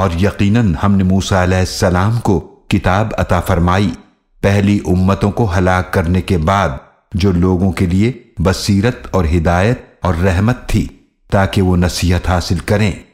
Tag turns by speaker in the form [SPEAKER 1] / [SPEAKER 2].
[SPEAKER 1] और यकीनन हमने मूसा को किताब अता फरमाई। पहली उम्मतों को हलाक करने के बाद जो लोगों के लिए बसीरत और हिदायत और रहमत थी, ताकि वो नसीहत हासिल करें।